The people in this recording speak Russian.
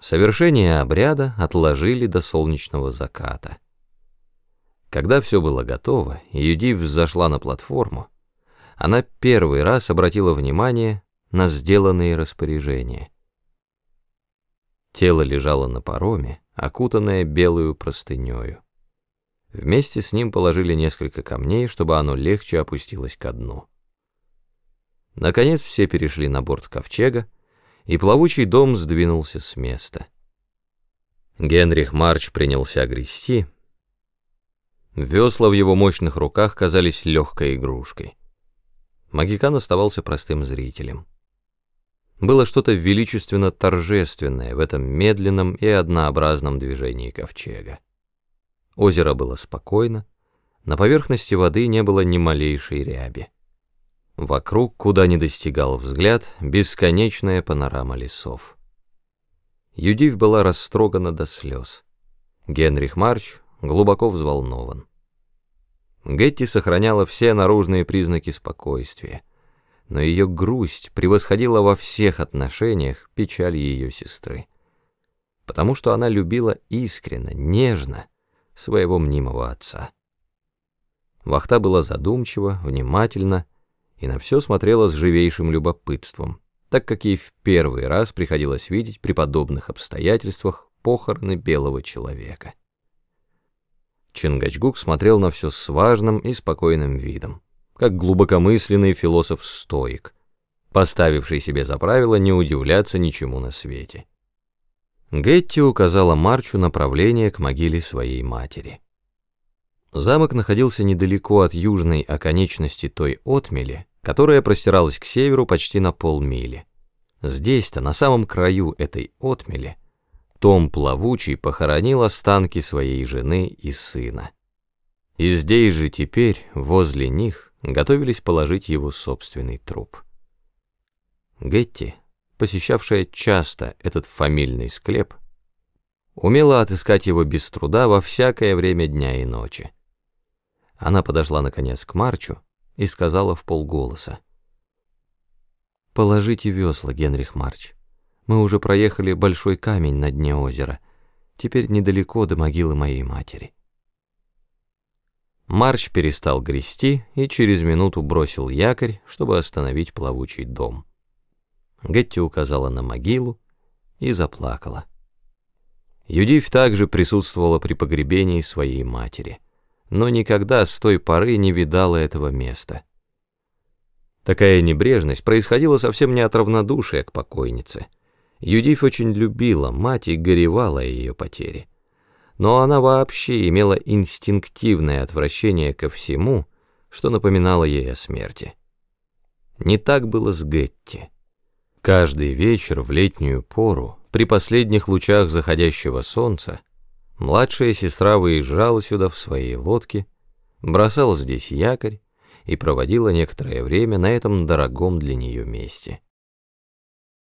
Совершение обряда отложили до солнечного заката. Когда все было готово, и Юдив взошла на платформу, она первый раз обратила внимание на сделанные распоряжения. Тело лежало на пароме, окутанное белую простынёю. Вместе с ним положили несколько камней, чтобы оно легче опустилось ко дну. Наконец все перешли на борт ковчега, и плавучий дом сдвинулся с места. Генрих Марч принялся грести. Весла в его мощных руках казались легкой игрушкой. Магикан оставался простым зрителем. Было что-то величественно торжественное в этом медленном и однообразном движении ковчега. Озеро было спокойно, на поверхности воды не было ни малейшей ряби. Вокруг, куда не достигал взгляд, бесконечная панорама лесов. Юдив была растрогана до слез. Генрих Марч глубоко взволнован. Гетти сохраняла все наружные признаки спокойствия, но ее грусть превосходила во всех отношениях печаль ее сестры, потому что она любила искренно, нежно своего мнимого отца. Вахта была задумчива, внимательна, и на все смотрела с живейшим любопытством, так как ей в первый раз приходилось видеть при подобных обстоятельствах похороны белого человека. Чингачгук смотрел на все с важным и спокойным видом, как глубокомысленный философ-стоик, поставивший себе за правило не удивляться ничему на свете. Гетти указала Марчу направление к могиле своей матери. Замок находился недалеко от южной оконечности той отмели, которая простиралась к северу почти на полмили. Здесь-то, на самом краю этой отмели, Том Плавучий похоронил останки своей жены и сына. И здесь же теперь, возле них, готовились положить его собственный труп. Гетти, посещавшая часто этот фамильный склеп, умела отыскать его без труда во всякое время дня и ночи. Она подошла наконец к Марчу, и сказала в полголоса. «Положите весла, Генрих Марч. Мы уже проехали большой камень на дне озера. Теперь недалеко до могилы моей матери». Марч перестал грести и через минуту бросил якорь, чтобы остановить плавучий дом. Гетти указала на могилу и заплакала. Юдив также присутствовала при погребении своей матери — но никогда с той поры не видала этого места. Такая небрежность происходила совсем не от равнодушия к покойнице. Юдив очень любила мать и горевала о ее потере. Но она вообще имела инстинктивное отвращение ко всему, что напоминало ей о смерти. Не так было с Гетти. Каждый вечер в летнюю пору, при последних лучах заходящего солнца, Младшая сестра выезжала сюда в своей лодке, бросала здесь якорь и проводила некоторое время на этом дорогом для нее месте.